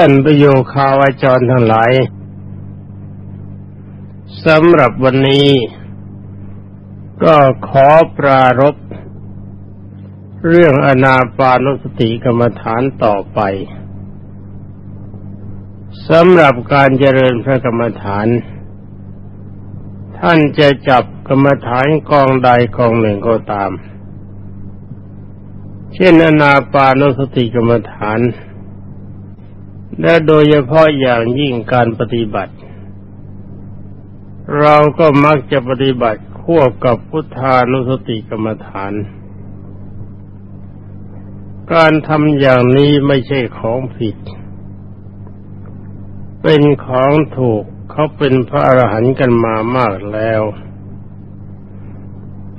ท่านประโยคาวาจรทั้งหลายสำหรับวันนี้ ก็ขอปรารบเรื่องอนาปานุสติกรรมฐานต่อไปสำหรับการเจริญพระกรรมฐาน ท่านจะจับกรรมฐานกองใดกองหนึ่งก็ตาม เช่นอนาปานุสติกรรมฐาน และโดยเฉพาะอย่างยิ่งการปฏิบัติ เราก็มักจะปฏิบัติควบกับพุทธานุสติกรรมฐาน การทำอย่างนี้ไม่ใช่ของผิด เป็นของถูกเขาเป็นพระอรหันต์กันมามากแล้ว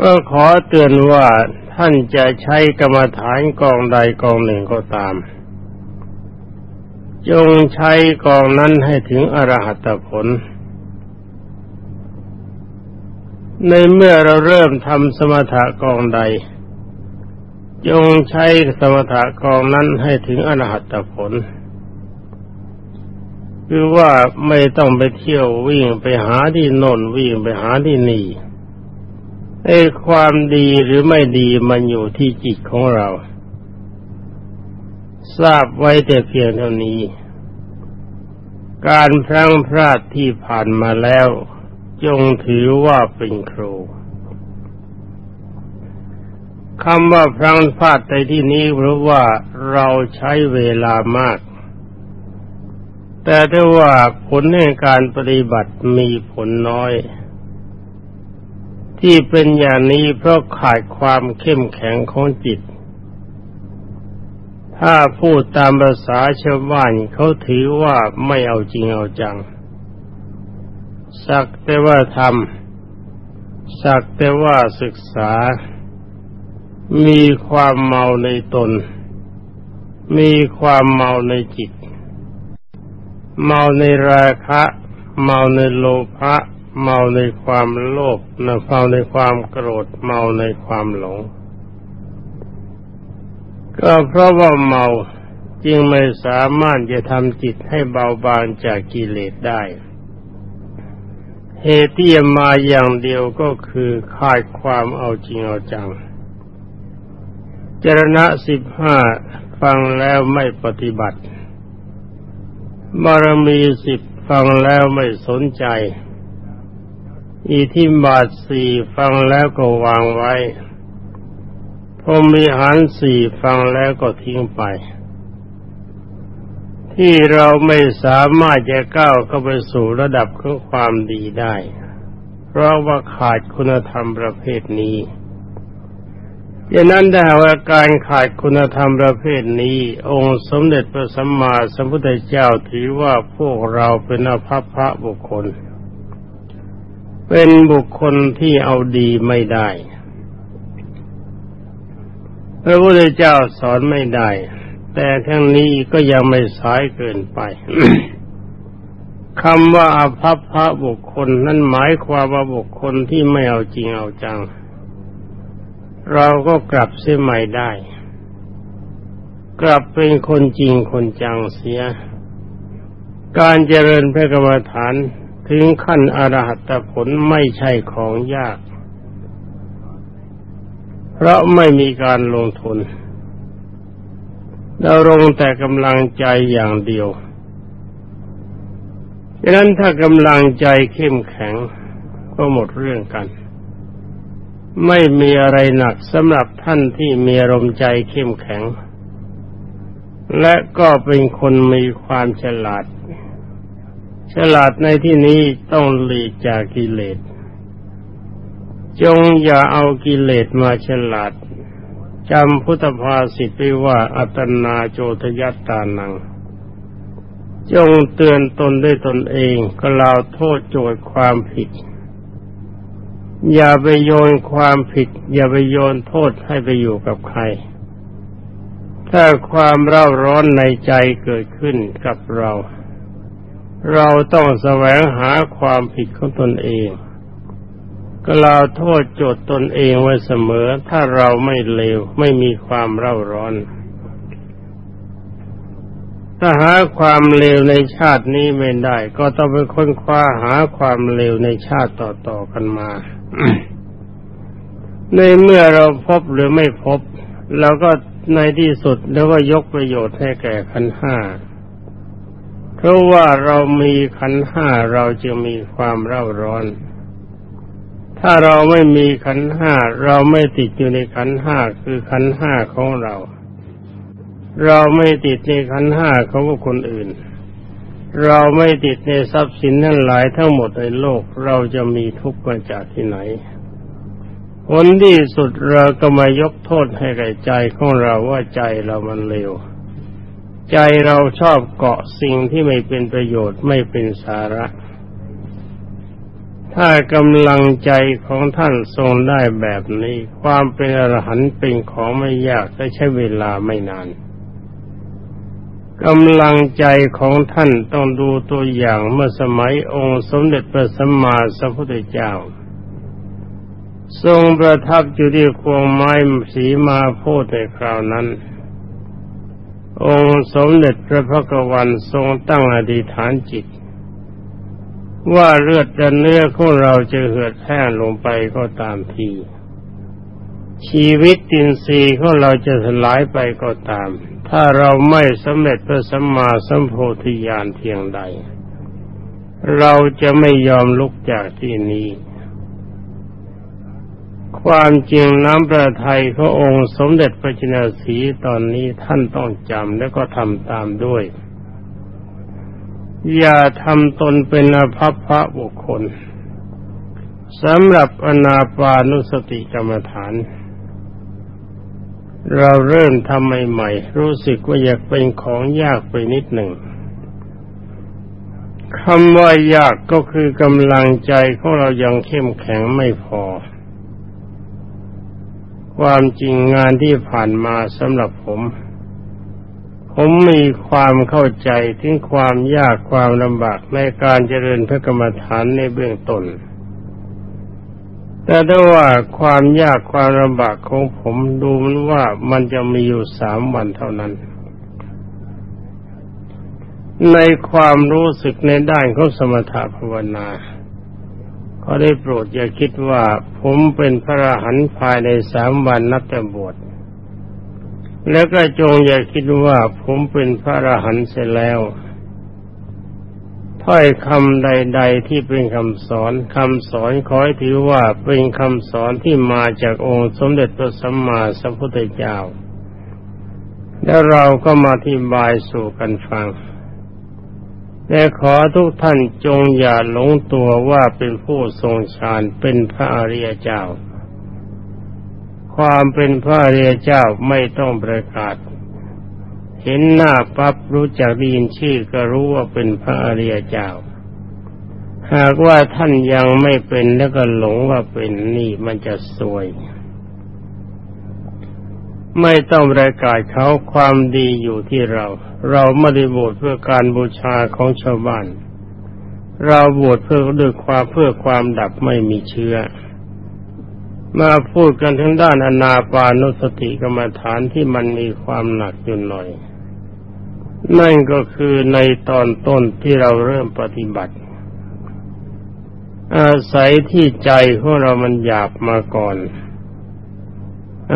ก็ขอเตือนว่าท่านจะใช้กรรมฐานกองใดกองหนึ่งก็ตาม จงใช้กองนั้นให้ถึงอรหัตผล ในเมื่อเราเริ่มทำสมถะกองใด จงใช้สมถะกองนั้นให้ถึงอรหัตผล คือว่าไม่ต้องไปเที่ยววิ่งไปหาที่โน่นวิ่งไปหาที่นี่ไอ้ความดีหรือไม่ดีมันอยู่ที่จิตของเรา ทราบไว้แต่เพียงเท่านี้ การพลังพลาดที่ผ่านมาแล้ว จงถือว่าเป็นครูคำว่าพลังพลาดในที่นี้เพราะว่าเราใช้เวลามาก แต่ถ้าว่าผลในการปฏิบัติมีผลน้อย ที่เป็นอย่างนี้เพราะขาดความเข้มแข็งของจิต ถ้าพูดตามภาษาชาวบ้านเขาถือว่าไม่เอาจริงเอาจัง สักแต่ว่าทำสักแต่ว่าศึกษา มีความเมาในตน มีความเมาในจิต เมาในราคะ เมาในโลภะเมาในความโลภเมาในความโกรธ เมาในความหลง ก็เพราะว่าเมาจึงไม่สามารถจะทำจิตให้เบาบางจากกิเลสได้ เหตุที่มาอย่างเดียวก็คือขาดความเอาจริงเอาจังจรณะสิบห้าฟังแล้วไม่ปฏิบัติ บารมีสิบฟังแล้วไม่สนใจ อีทิบาทสี่ฟังแล้วก็วางไว้ รมีหันสี่ฟังแล้วก็ทิ้งไป ที่เราไม่สามารถจะก้าวเข้าไปสู่ระดับของความดีได้ เพราะว่าขาดคุณธรรมประเภทนี้ดังนั้นถ้าว่าการขาดคุณธรรมประเภทนี้ องค์สมเด็จพระสัมมาสัมพุทธเจ้าถือว่าพวกเราเป็นอภัพพระบุคคล เป็นบุคคลที่เอาดีไม่ได้ พระพุทธเจ้าสอนไม่ได้ แต่ทั้งนี้ก็ยังไม่สายเกินไปคำว่าอภัพพระบุคคลนั้นหมายความว่าบุคคลที่ไม่เอาจริงเอาจัง เราก็กลับเสียใหม่ได้ กลับเป็นคนจริงคนจังเสีย การเจริญพระกรรมฐานถึงขั้นอรหัตผลไม่ใช่ของยาก เพราะไม่มีการลงทุนเราลงแต่กำลังใจอย่างเดียวดังนั้นถ้ากำลังใจเข้มแข็งก็หมดเรื่องกัน ไม่มีอะไรหนักสำหรับท่านที่มีอารมณ์ใจเข้มแข็ง และก็เป็นคนมีความฉลาด ฉลาดในที่นี้ต้องหลีกจากกิเลส จงอย่าเอากิเลสมาฉลาดจำพุทธภาษิตไว้ว่าอัตนาโจทยัตตานัง จงเตือนตนด้วยตนเองก็ลาวโทษโจทย์ความผิด อย่าไปโยนความผิด อย่าไปโยนโทษให้ไปอยู่กับใคร ถ้าความเร่าร้อนในใจเกิดขึ้นกับเรา เราต้องแสวงหาความผิดของตนเอง ก็เราโทษโจทย์ตนเองไว้เสมอ ถ้าเราไม่เลวไม่มีความเร่าร้อน ถ้าหาความเลวในชาตินี้ไม่ได้ ก็ต้องไปค้นคว้าหาความเลวในชาติต่อๆกันมา ในเมื่อเราพบหรือไม่พบเราก็ในที่สุดแล้วก็ยกประโยชน์ให้แก่ขันห้าเพราะว่าเรามีขันห้าเราจะมีความเร่าร้อน ถ้าเราไม่มีขันห้าเราไม่ติดอยู่ในขันห้าคือขันห้าของเรา เราไม่ติดในขันห้าของคนอื่น เราไม่ติดในทรัพย์สินนั่นหลายทั้งหมดในโลกเราจะมีทุกข์มาจากที่ไหนผลที่สุดเราก็มายกโทษให้แก่ใจของเราว่าใจเรามันเลวใจเราชอบเกาะสิ่งที่ไม่เป็นประโยชน์ไม่เป็นสาระ ถ้ากำลังใจของท่านทรงได้แบบนี้ ความเป็นอรหันต์เป็นของไม่ยากแต่ใช้เวลาไม่นานกำลังใจของท่านต้องดูตัวอย่างเมื่อสมัยองค์สมเด็จพระสัมมาสัมพุทธเจ้า ทรงประทับอยู่ที่ควงไม้สีมาโพธในคราวนั้น องค์สมเด็จพระพักวันทรงตั้งอธิษฐานจิต ว่าเลือดและเนื้อของเราจะเหือดแห้งลงไปก็ตามที ชีวิตตินทรีย์ของเราจะสลายไปก็ตาม ถ้าเราไม่สำเร็จพระสัมมาสัมโพธิญาณเพียงใด เราจะไม่ยอมลุกจากที่นี้ ความจริงน้ำประทัยขององค์สมเด็จพระจินสีตอนนี้ท่านต้องจำและก็ทำตามด้วย อย่าทำตนเป็นอภัพพระบุคคลสำหรับอนาปานุสติกรรมฐาน เราเริ่มทำใหม่ๆ รู้สึกว่าอยากเป็นของยากไปนิดหนึ่งคำว่ายากก็คือกำลังใจของเรายังเข้มแข็งไม่พอ ความจริงงานที่ผ่านมาสำหรับผม ผมมีความเข้าใจถึงความยากความลำบากในการเจริญพระกรรมฐานในเบื้องต้น แต่ถ้ว่าความยากความลำบากของผมดูมันว่ามันจะมีอยู่สามวันเท่านั้น ในความรู้สึกในด้านของสมถะภาวนาเขอได้โปรดอย่าคิดว่าผมเป็นพระอรหันต์ภายในสามวันนับแต่บวช แล้วก็จงอย่าคิดว่าผมเป็นพระอรหันต์เสร็จแล้ว ถ้อยคำใด ๆ ที่เป็นคำสอนคำสอนขอให้ถือว่าเป็นคำสอนที่มาจากองค์สมเด็จพระสัมมาสัมพุทธเจ้า แล้วเราก็มาอธิบายสู่กันฟังแต่ขอทุกท่านจงอย่าหลงตัวว่าเป็นผู้ทรงฌานเป็นพระอริยเจ้า ความเป็นพระอริยเจ้าไม่ต้องประกาศ เห็นหน้าปั๊บรู้จักได้ยินชื่อก็รู้ว่าเป็นพระอริยเจ้า หากว่าท่านยังไม่เป็นแล้วก็หลงว่าเป็นนี่มันจะสวย ไม่ต้องประกาศเขาความดีอยู่ที่เรา เราไม่ได้บวชเพื่อการบูชาของชาวบ้าน เราบวชเพื่อด้วยความเพื่อความดับไม่มีเชื้อ มาพูดกันทั้งด้านอนาปานุสติกรรมฐานที่มันมีความหนักอยู่หน่อย นั่นก็คือในตอนต้นที่เราเริ่มปฏิบัติ อาศัยที่ใจของเรามันหยาบมาก่อน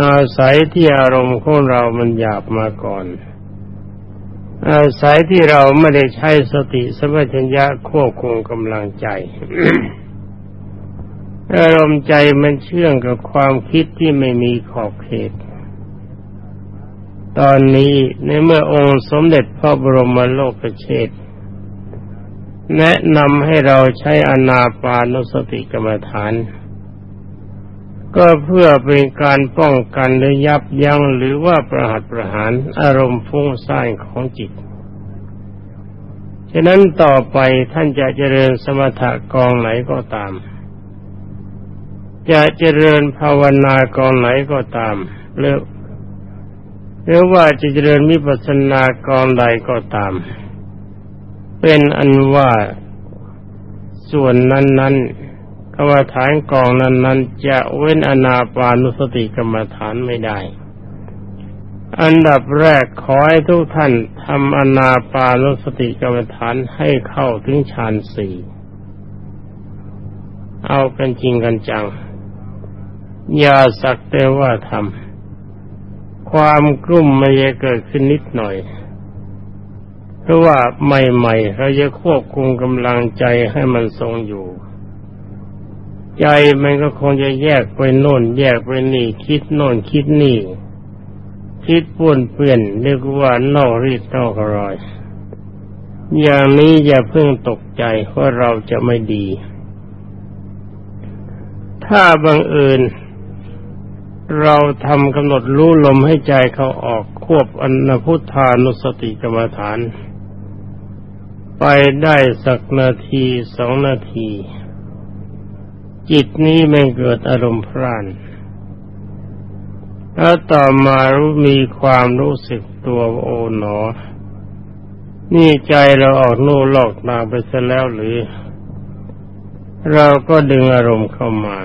อาศัยที่อารมณ์ของเรามันหยาบมาก่อน อาศัยที่เราไม่ได้ใช้สติสมัชัญญะควบคุมกำลังใจ อารมณ์ใจมันเชื่องกับความคิดที่ไม่มีขอบเขต ตอนนี้ในเมื่อองค์สมเด็จพระบรมโลกเชษแนะนำให้เราใช้อนาปานุสติกรรมฐาน ก็เพื่อเป็นการป้องกันหรือยับยั้งหรือว่าประหัตประหารอารมณ์ฟุ้งซ่านของจิตฉะนั้นต่อไปท่านจะเจริญสมถะกองไหนก็ตาม จะเจริญภาวนากองไหนก็ตามหรือหรือว่าจะเจริญมิปัสสนากองใดก็ตาม เป็นอันว่าส่วนนั้นๆกรรมฐานกองนั้น ๆ จะเว้นอนาปานุสติกรรมฐานไม่ได้ อันดับแรกขอให้ทุกท่านทำอนาปานุสติกรรมฐานให้เข้าถึงฌานสี่เอากันจริงกันจัง อย่าสักแต่ว่าทำความกลุ่มไม่จะเกิดขึ้นนิดหน่อย เพราะว่าใหม่ๆเราจะควบคุมกำลังใจให้มันทรงอยู่ ใจมันก็คงจะแยกไปโน่น แยกไปนี่ คิดโน่นคิดนี่ คิดป่วนเปลี่ยนเรียกว่านอกรีดนอกรอย อย่างนี้อย่าเพิ่งตกใจว่าเราจะไม่ดีถ้าบังเอิญ เราทำกำหนดรู้ลมให้ใจเขาออกควบอนพุทธานุสติกรรมฐาน ไปได้สักนาทีสองนาที จิตนี้ไม่เกิดอารมณ์พรานแล้วต่อมารู้มีความรู้สึกตัวโอ๋หนอ นี่ใจเราออกนู่หลอกนาไปซะแล้วหรือ เราก็ดึงอารมณ์เข้ามา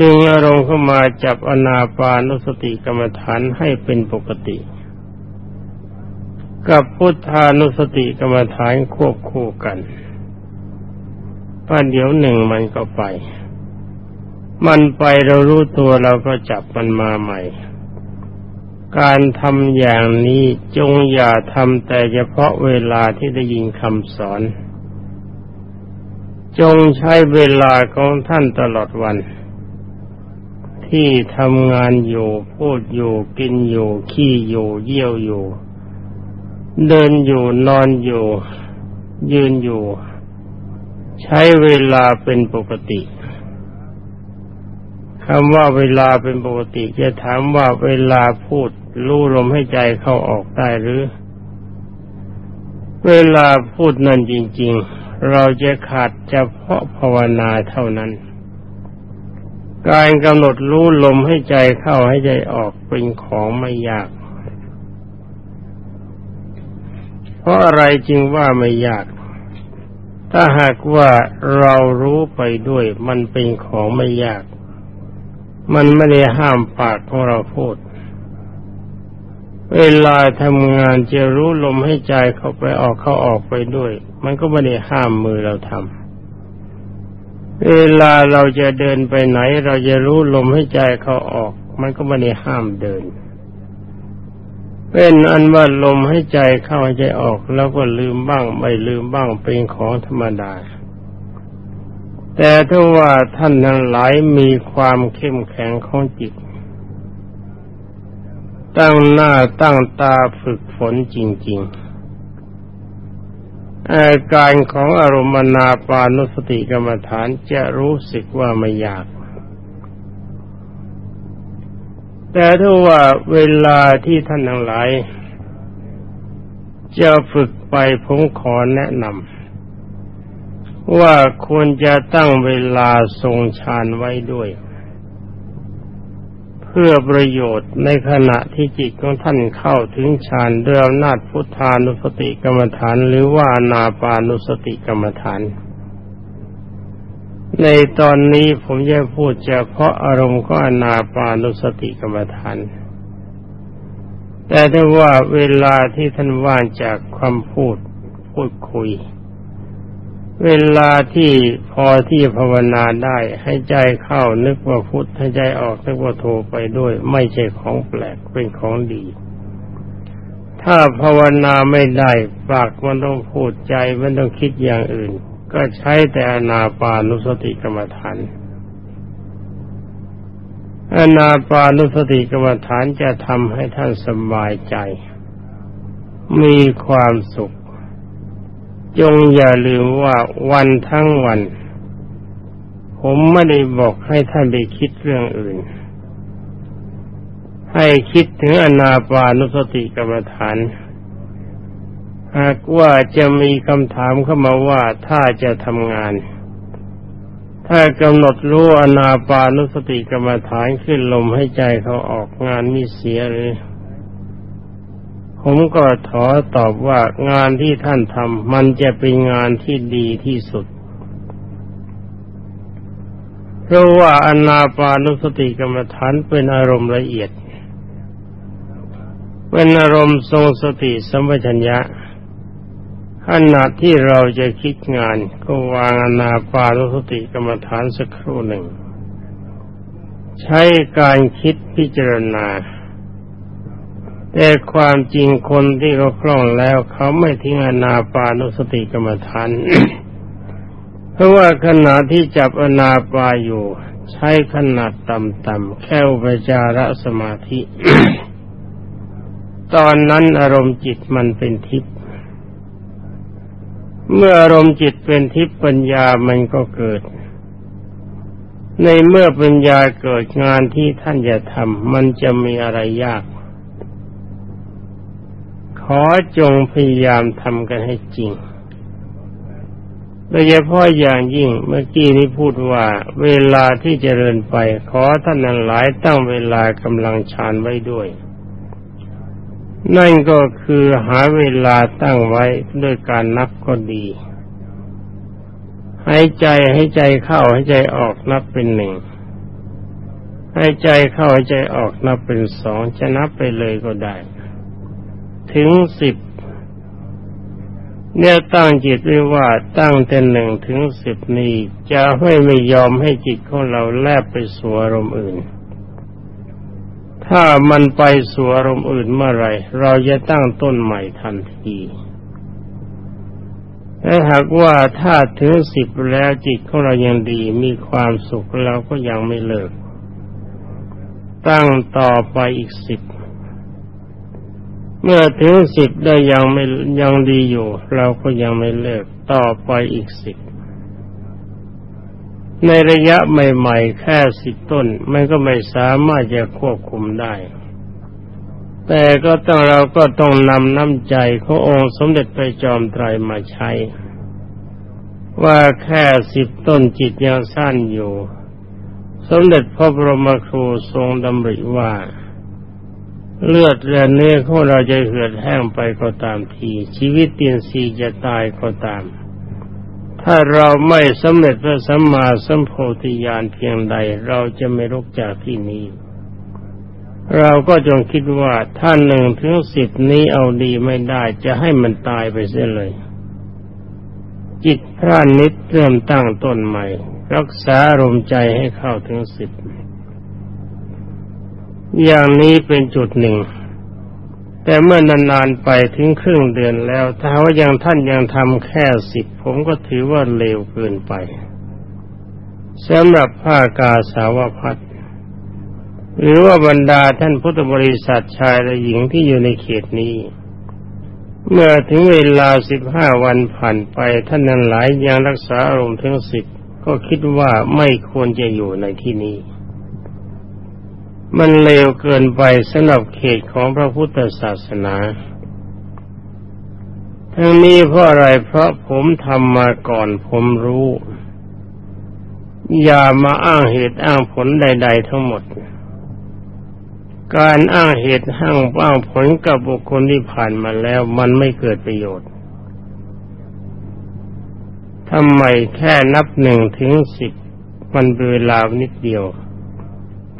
ดึงอารมณ์เข้ามาจับอนาปานุสติกรรมฐานให้เป็นปกติ กับพุทธานุสติกรรมฐานควบคู่กันป้าเดี๋ยวหนึ่งมันก็ไป มันไปเรารู้ตัวเราก็จับมันมาใหม่ การทำอย่างนี้จงอย่าทำแต่เฉพาะเวลาที่ได้ยินคำสอน จงใช้เวลาของท่านตลอดวัน ที่ทำงานอยู่ พูดอยู่ กินอยู่ ขี้อยู่ เยี่ยวอยู่ เดินอยู่นอนอยู่ ยืนอยู่ ใช้เวลาเป็นปกติคำว่าเวลาเป็นปกติจะถามว่าเวลาพูดรู้ลมให้ใจเข้าออกได้หรือ เวลาพูดนั่นจริง ๆ เราจะขาดเฉพาะภาวนาเท่านั้น การกำหนดรู้ลมให้ใจเข้าให้ใจออกเป็นของไม่ยาก เพราะอะไรจึงว่าไม่ยาก ถ้าหากว่าเรารู้ไปด้วยมันเป็นของไม่ยาก มันไม่ได้ห้ามปากของเราพูด เวลาทำงานจะรู้ลมให้ใจเข้าไปออกเข้าออกไปด้วย มันก็ไม่ได้ห้ามมือเราทำ เวลาเราจะเดินไปไหน เราจะรู้ลมให้ใจเขาออก มันก็ไม่ได้ห้ามเดิน เป็นอันว่าลมให้ใจเข้าใจออก แล้วก็ลืมบ้าง ไม่ลืมบ้างเป็นของธรรมดา แต่ถ้าว่าท่านทั้งหลายมีความเข้มแข็งของจิต ตั้งหน้าตั้งตาฝึกฝนจริง ๆ อาการของอารมณนาปานุสติกรรมฐานจะรู้สึกว่าไม่ยาก แต่ถ้าว่าเวลาที่ท่านทั้งหลายจะฝึกไปผมขอแนะนำว่าควรจะตั้งเวลาทรงฌานไว้ด้วย พื่อประโยชน์ในขณะที่จิตของท่านเข้าถึงฌานด้วยอำนาจพุทธานุสติกรรมฐาน หรือว่านาปานุสติกรรมฐาน ในตอนนี้ผมจะพูดเฉพาะอารมณ์ก็อนาปานุสติกรรมฐาน แต่ถ้าว่าเวลาที่ท่านว่างจากความพูดพูดคุย เวลาที่พอที่ภาวนาได้ ให้ใจเข้านึกว่าพุทธให้ใจออกนึกว่าโทไปด้วย ไม่ใช่ของแปลกเป็นของดี ถ้าภาวนาไม่ได้ปากมันต้องพูดใจมันต้องคิดอย่างอื่น ก็ใช้แต่อนาปานุสติกรรมฐานอนาปานุสติกรรมฐานจะทำให้ท่านสบายใจ มีความสุข จงอย่าลืมว่าวันทั้งวัน ผมไม่ได้บอกให้ท่านไปคิดเรื่องอื่น ให้คิดถึงอนาปานุสติกรรมฐาน หากว่าจะมีคำถามเข้ามาว่าถ้าจะทำงาน ถ้ากำหนดรู้อนาปานุสติกรรมฐานขึ้นลมให้ใจเขาออกงานมีเสียหรือ ผมก็ขอตอบว่างานที่ท่านทำมันจะเป็นงานที่ดีที่สุด เพราะว่าอนาปานุสติกรรมฐานเป็นอารมณ์ละเอียด เป็นอารมณ์ทรงสติสัมปชัญญะขณะที่เราจะคิดงานก็วางอนาปานุสติกรรมฐานสักครู่หนึ่ง ใช้การคิดพิจารณา แต่ความจริงคนที่เขาคล่องแล้วเขาไม่ทิ้งอนาปานุสติกรรมฐานเพราะว่าขณะที่จับอนาปาอยู่ ใช้ขนาดต่ำๆแค่อุปจารสมาธิ ตอนนั้นอารมณ์จิตมันเป็นทิพย์เมื่ออารมณ์จิตเป็นทิพย์ปัญญามันก็เกิด ในเมื่อปัญญาเกิดงานที่ท่านจะทำมันจะมีอะไรยาก ขอจงพยายามทำกันให้จริงโดยเฉพาะอย่างยิ่งเมื่อกี้นี้พูดว่า เวลาที่จเจริญไป ขอท่านนั้นหลายตั้งเวลากำลังฌานไว้ด้วย นั่นก็คือหาเวลาตั้งไว้ด้วยการนับก็ดีหายใจให้ใจเข้าให้ใจออกนับเป็นหนึ่งให้ใจเข้าให้ใจออกนับเป็นสองจะนับไปเลยก็ได้ ถึงสิบเนี่ยตั้งจิตไว้ว่าตั้งแต่หนึ่งถึงสิบนี้จะไม่ไม่ยอมให้จิตของเราแลบไปสู่อารมณ์อื่น ถ้ามันไปสู่อารมณ์อื่นเมื่อไรเราจะตั้งต้นใหม่ทันทีแต่หากว่าถ้าถึงสิบแล้วจิตของเรายังดีมีความสุขเราก็ยังไม่เลิก ตั้งต่อไปอีกสิบ เมื่อถึงสิบได้ยังไม่ยังดีอยู่ เราก็ยังไม่เลิกต่อไปอีกสิบในระยะใหม่ ๆ แค่สิบต้น มันก็ไม่สามารถจะควบคุมได้ แต่ก็ต้องเราก็ต้องนำน้ำใจขององค์สมเด็จพระจอมไตรมาใช้ ว่าแค่สิบต้นจิตยังสั้นอยู่ สมเด็จพระบรมครูทรงดำริว่า เลือดและเนื้อของเราจะเหือดแห้งไปก็ตามที ชีวิตเตียนซีจะตายก็ตาม ถ้าเราไม่สำเร็จพระสัมมาสัมโพธิญาณเพียงใด เราจะไม่ลุกจากที่นี้เราก็จงคิดว่าถ้านหนึ่งถึงสิบนี้เอาดีไม่ได้จะให้มันตายไปเสียเลย จิตพระนิดเริ่มตั้งต้นใหม่ รักษาอารมใจให้เข้าถึงสิบ อย่างนี้เป็นจุดหนึ่ง แต่เมื่อนานๆไปถึงครึ่งเดือนแล้ว ถ้าว่ายังท่านยังทำแค่สิบผมก็ถือว่าเร็วเกินไปสำหรับผ้ากาสาวพัดหรือว่าบรรดาท่านพุทธบริษัทชายและหญิงที่อยู่ในเขตนี้ เมื่อถึงเวลาสิบห้าวันผ่านไปท่านนั้นหลายยังรักษาอารมณ์ทั้งสิบก็คิดว่าไม่ควรจะอยู่ในที่นี้ มันเลวเกินไปสำหรับเขตของพระพุทธศาสนา ทั้งนี้เพราะอะไรเพราะผมทำมาก่อนผมรู้ อย่ามาอ้างเหตุอ้างผลใด ๆ ทั้งหมด การอ้างเหตุอ้างอ้างผลกับบุคคลที่ผ่านมาแล้วมันไม่เกิดประโยชน์ทำไมแค่นับหนึ่งถึงสิบมันเป็นเวลานิดเดียว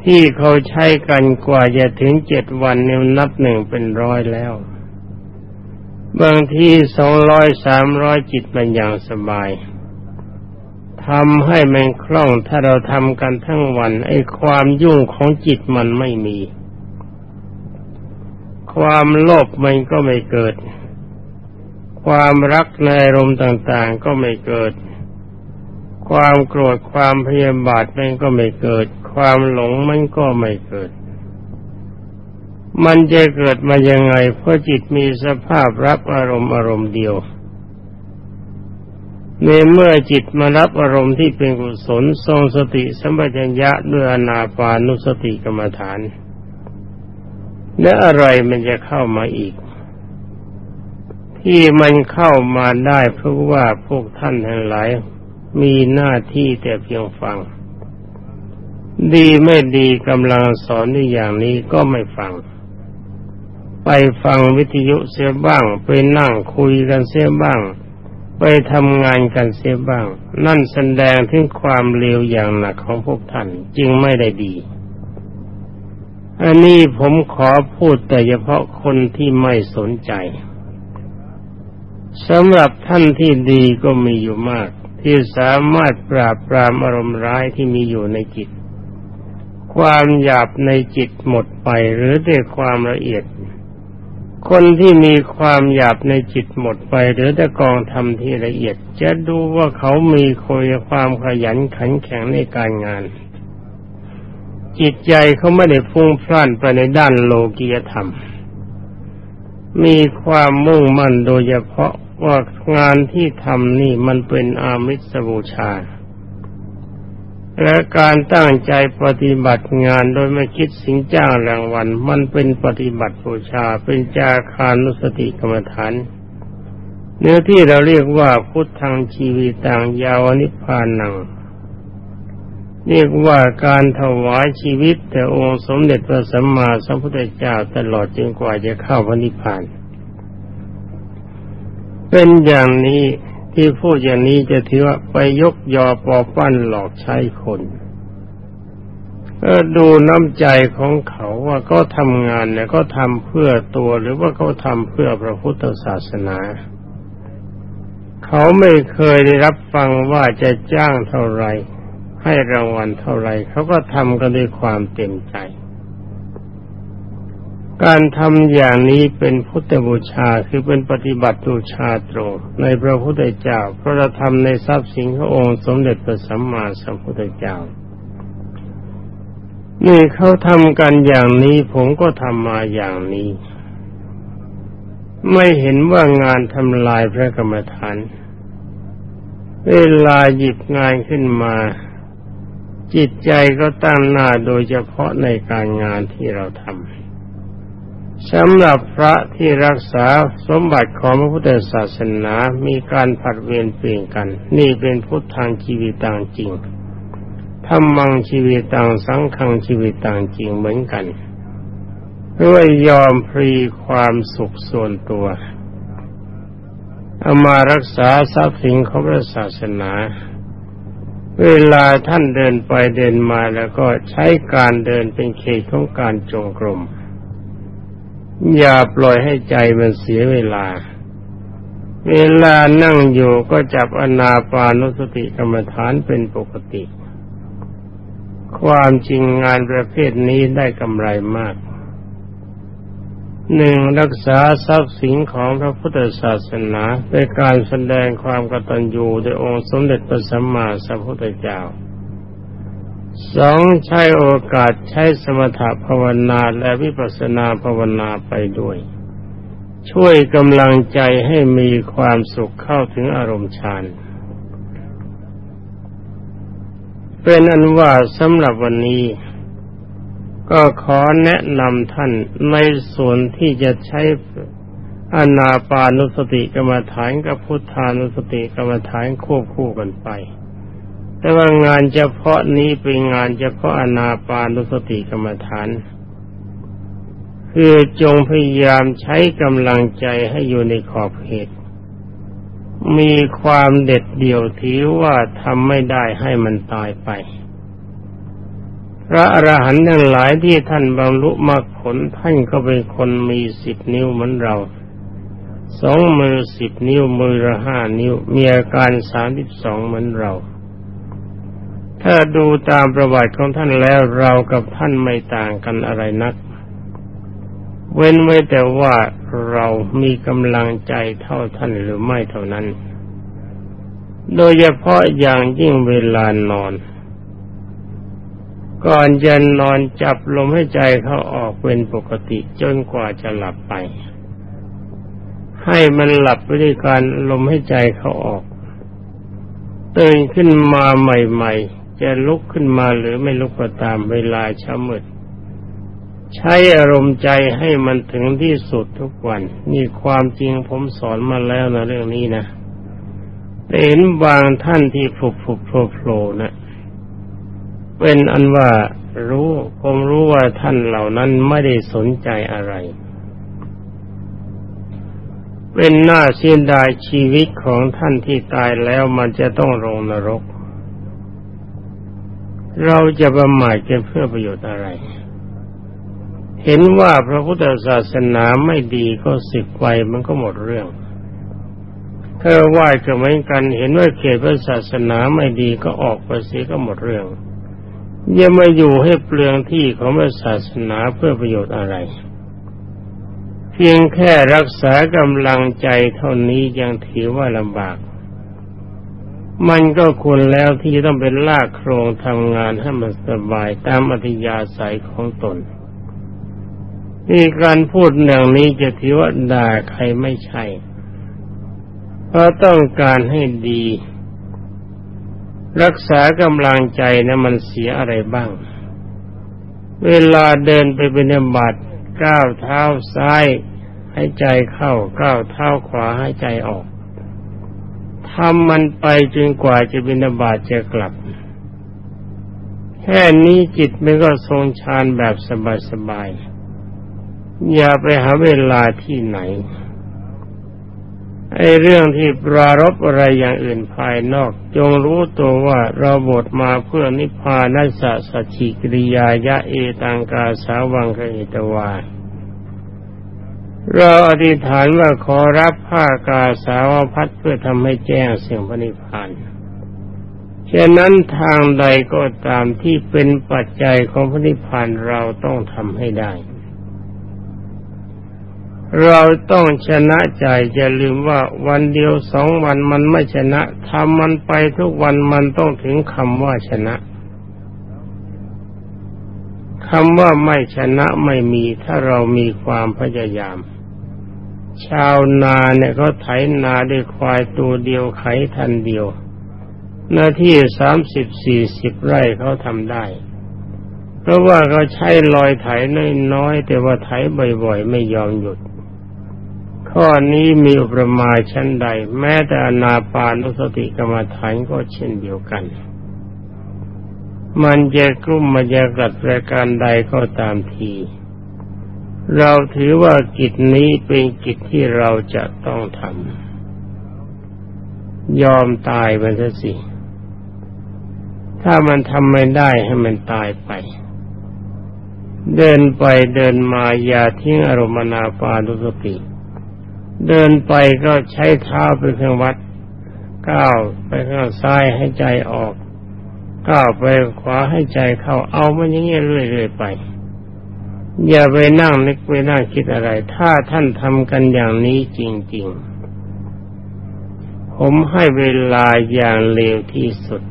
ที่เขาใช้กันกว่าจะถึงเจ็ดวันเนี่ยนับหนึ่งเป็นร้อยแล้ว บางที่สองร้อยสามร้อยจิตมันอย่างสบายทำให้มันคล่องถ้าเราทำกันทั้งวัน ไอ้ความยุ่งของจิตมันไม่มี ความโลภมันก็ไม่เกิด ความรักในอารมณ์ต่างๆก็ไม่เกิด ความโกรธความพยาบาทมันก็ไม่เกิด ความหลงมันก็ไม่เกิด มันจะเกิดมายังไง เพราะจิตมีสภาพรับอารมณ์อารมณ์เดียวในเมื่อจิตมารับอารมณ์ที่เป็นกุศลทรงสติสัมปชัญญะด้วยอนาปานุสติกรรมฐาน และอะไรมันจะเข้ามาอีก ที่มันเข้ามาได้เพราะว่าพวกท่านทั้งหลายมีหน้าที่แต่เพียงฟัง ดีไม่ดีกำลังสอนในอย่างนี้ก็ไม่ฟัง ไปฟังวิทยุเสียบ้าง ไปนั่งคุยกันเสียบ้าง ไปทำงานกันเสียบ้าง นั่นแสดงถึงความเลวอย่างหนักของพวกท่านจึงไม่ได้ดีอันนี้ผมขอพูดแต่เฉพาะคนที่ไม่สนใจสำหรับท่านที่ดีก็มีอยู่มาก ที่สามารถปราบปรามอารมณ์ร้ายที่มีอยู่ในจิต ความหยาบในจิตหมดไปหรือด้วยความละเอียด คนที่มีความหยาบในจิตหมดไป หรือแต่กองทำที่ละเอียด จะดูว่าเขามีคุยความขยันขันแข็งในการงาน จิตใจเขาไม่ได้ฟุ้งพล่านไปในด้านโลกียธรรม มีความมุ่งมั่นโดยเฉพาะว่างานที่ทำนี่มันเป็นอามิสบูชา และการตั้งใจปฏิบัติงานโดยไม่คิดสิ่งจ้างรางวัล มันเป็นปฏิบัติบูชาเป็นจาคานุสติกรรมฐาน เนื้อที่เราเรียกว่าพุทธังชีวิตังยาวนิพพานัง เรียกว่าการถวายชีวิตแต่องค์สมเด็จพระสัมมาสัมพุทธเจ้าตลอดจนกว่าจะเข้าพระนิพพาน เป็นอย่างนี้ ที่พูดอย่างนี้จะถือว่าไปยกยอปอปั้นหลอกใช้คนก็ดูน้ำใจของเขาว่าก็ทำงานเนี่ยก็ทำเพื่อตัวหรือว่าเขาทำเพื่อพระพุทธศาสนา เขาไม่เคยได้รับฟังว่าจะจ้างเท่าไรให้รางวัลเท่าไรเขาก็ทำกันด้วยความเต็มใจ การทำอย่างนี้เป็นพุทธบูชาคือเป็นปฏิบัติบูชาตรงในพระพุทธเจ้าพระธรรมในทรัพย์สินขององค์สมเด็จพระสัมมาสัมพุทธเจ้า นี่เขาทำกันอย่างนี้ผมก็ทำมาอย่างนี้ ไม่เห็นว่างานทำลายพระกรรมฐาน เวลาหยิบงานขึ้นมา จิตใจก็ตั้งหน้าโดยเฉพาะในการงานที่เราทำ สำหรับพระที่รักษาสมบัติของพระพุทธศาสนามีการผัดเวรเปลี่ยนกัน นี่เป็นพุทธทางชีวิตต่างจริงธรรมังชีวิตต่างสังขังชีวิตต่างจริงเหมือนกันด้วยยอมพรีความสุขส่วนตัวเอามารักษาทรัพย์สินของพระศาสนา เวลาท่านเดินไปเดินมาแล้วก็ใช้การเดินเป็นเขตของการจงกรม อย่าปล่อยให้ใจมันเสียเวลา เวลานั่งอยู่ก็จับอนาปานุสติกรรมฐานเป็นปกติ ความจริงงานประเภทนี้ได้กำไรมาก หนึ่งรักษาทรัพย์สินของพระพุทธศาสนาเป็นการแสดงความกตัญญูโดยองค์สมเด็จพระสัมมาสัมพุทธเจ้า สองใช้โอกาสใช้สมถะภาวนาและวิปัสสนาภาวนาไปด้วย ช่วยกำลังใจให้มีความสุขเข้าถึงอารมณ์ฌานเป็นอันว่าสำหรับวันนี้ ก็ขอแนะนำท่านในส่วนที่จะใช้อนาปานุสติกรรมฐานกับพุทธานุสติกรรมฐานควบคู่กันไป แต่ว่างานเฉพาะนี้เป็นงานเฉพาะอนาปานุสติกรรมฐาน คือจงพยายามใช้กำลังใจให้อยู่ในขอบเขต มีความเด็ดเดี่ยวถือว่าทำไม่ได้ให้มันตายไป พระอรหันต์ทั้งหลายที่ท่านบรรลุมรรคผลท่านก็เป็นคนมีสิบนิ้วเหมือนเราสองมือสิบนิ้วมือละห้านิ้ว มีอาการสามสิบสองเหมือนเรา ถ้าดูตามประวัติของท่านแล้วเรากับท่านไม่ต่างกันอะไรนัก เว้นไว้แต่ว่าเรามีกำลังใจเท่าท่านหรือไม่เท่านั้น โดยเฉพาะอย่างยิ่งเวลานอน ก่อนจะนอนจับลมให้ใจเขาออกเป็นปกติจนกว่าจะหลับไป ให้มันหลับไปด้วยการลมให้ใจเขาออกตื่นขึ้นมาใหม่ๆ จะลุกขึ้นมาหรือไม่ลุกก็ตามเวลาเช้ามืดใช้อารมณ์ใจให้มันถึงที่สุดทุกวัน นี่ความจริงผมสอนมาแล้วนะเรื่องนี้นะเห็นบางท่านที่ผุบผุบโผล่โผล่นะเป็นอันว่ารู้ผมรู้ว่าท่านเหล่านั้นไม่ได้สนใจอะไร เป็นหน้าเสียดายชีวิตของท่านที่ตายแล้วมันจะต้องลงนรก เราจะประมาทกันเพื่อประโยชน์อะไร เห็นว่าพระพุทธศาสนาไม่ดีก็สิบไปมันก็หมดเรื่องเธอไหว้ก็เหมือนกันเห็นว่าเขตพระศาสนาไม่ดีก็ออกไปเสียก็หมดเรื่องอย่ามาอยู่ให้เปลืองที่ของพระศาสนาเพื่อประโยชน์อะไร เพียงแค่รักษากำลังใจเท่านี้ยังถือว่าลำบาก มันก็ควรแล้วที่จะต้องเป็นลากโครงทำงานให้มันสบายตามอัธยาศัยของตนนี่การพูดอย่างนี้จะถือว่าด่าใครไม่ใช่ เพราะต้องการให้ดี รักษากำลังใจนะมันเสียอะไรบ้าง เวลาเดินไปเป็นบัตก้าวเท้าซ้ายให้ใจเข้าก้าวเท้าขวาให้ใจออก ทำมันไปจนกว่าจะบินาบาตจะกลับ แค่นี้จิตมันก็ทรงฌานแบบสบายๆ อย่าไปหาเวลาที่ไหน ไอ้เรื่องที่ปรารบอะไรอย่างอื่นภายนอก จงรู้ตัวว่าเราบทมาเพื่อนิพพานัสสะสัจจิกิริยายะเอตังกาสาวังคเอตวา เราอธิษฐานว่าขอรับผ้ากาสาวพัดเพื่อทำให้แจ้งเสียงพระนิพพานฉะนั้นทางใดก็ตามที่เป็นปัจจัยของพระนิพพานเราต้องทำให้ได้ เราต้องชนะใจอย่าลืมว่าวันเดียวสองวันมันไม่ชนะทำมันไปทุกวันมันต้องถึงคำว่าชนะคำว่าไม่ชนะไม่มีถ้าเรามีความพยายาม ชาวนาเนี่ยเขาไถนาด้วยควายตัวเดียวไขทันเดียว หน้าที่สามสิบสี่สิบไร่เขาทำได้ เพราะว่าเขาใช้ลอยไถน้อยๆแต่ว่าไถบ่อยๆ ไม่ยอมหยุด ข้อนี้มีอุปมาชั้นใด แม้แต่อนาปานุสติกรรมฐานก็เช่นเดียวกัน มันจะกลุ่มมันจะกัดรายการใดก็ตามที เราถือว่ากิจนี้เป็นกิจที่เราจะต้องทำยอมตายไปซะสิ ถ้ามันทำไม่ได้ให้มันตายไป เดินไปเดินมาอย่าทิ้งอารมณ์นาปานุสติ เดินไปก็ใช้เท้าเป็นเครื่องวัดก้าวไปข้างซ้ายให้ใจออกก้าวไปขวาให้ใจเข้าเอามันอย่างเงี้ยเรื่อยๆไป อย่าไปนั่งนึกไปนั่งคิดอะไร ถ้าท่านทำกันอย่างนี้จริง ๆ ผมให้เวลาอย่างเร็วที่สุด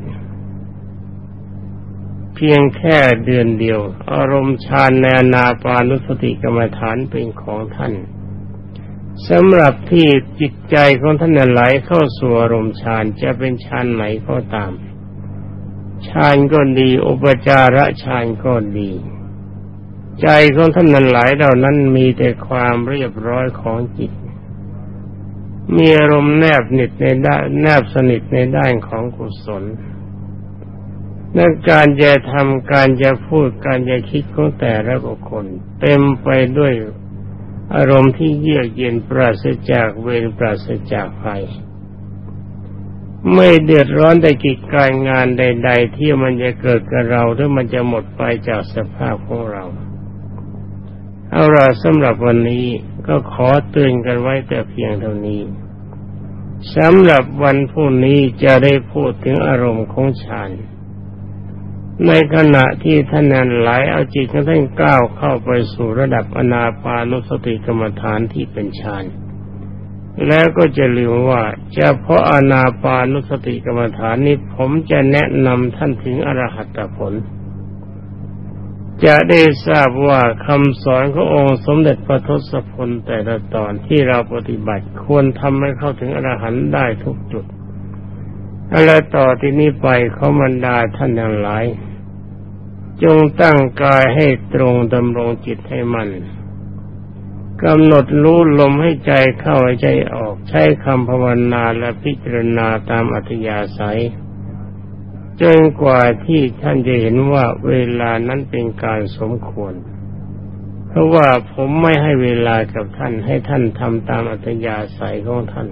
เพียงแค่เดือนเดียว อารมณ์ฌานในนาปานุสติกรรมฐานเป็นของท่านสำหรับที่จิตใจของท่านไหลเข้าสู่อารมณ์ฌานจะเป็นฌานไหนก็ตามฌานก็ดี อุปจาระฌานก็ดี ใจของท่านนั้นหลายเหล่านั้นมีแต่ความเรียบร้อยของจิต มีอารมณ์แนบนิดในด้านแนบสนิทในด้านของกุศลนั่นการจะทำการจะพูดการจะคิดของแต่ละบุคคล เต็มไปด้วยอารมณ์ที่เยือกเย็นปราศจากเวรปราศจากภัย ไม่เดือดร้อนในกิจการงานใด ๆ ที่มันจะเกิดกับเราหรือมันจะหมดไปจากสภาพของเรา เอาละสำหรับวันนี้ก็ขอเตือนกันไว้แต่เพียงเท่านี้สำหรับวันพรุ่งนี้จะได้พูดถึงอารมณ์ของฌานในขณะที่ท่านนั้นไหลเอาจิตของท่านก้าวเข้าไปสู่ระดับอนาปานุสติกรรมฐานที่เป็นฌานแล้วก็จะลืมว่าจะเฉพาะอนาปานุสติกรรมฐานนี้ผมจะแนะนำท่านถึงอรหัตผล จะได้ทราบว่าคำสอนขององค์สมเด็จพระทศพลแต่ละตอนที่เราปฏิบัติควรทำให้เข้าถึงอรหันต์ได้ทุกจุดอะไรต่อที่นี้ไปเขามันดาท่านทั้งหลาย จงตั้งกายให้ตรงดำรงจิตให้มันกำหนดรู้ลมให้ใจเข้าใจออกใช้คำภาวนาและพิจารณาตามอัธยาศัย จนกว่าที่ท่านจะเห็นว่าเวลานั้นเป็นการสมควร เพราะว่าผมไม่ให้เวลากับท่านให้ท่านทำตามอัตยาศัยของท่าน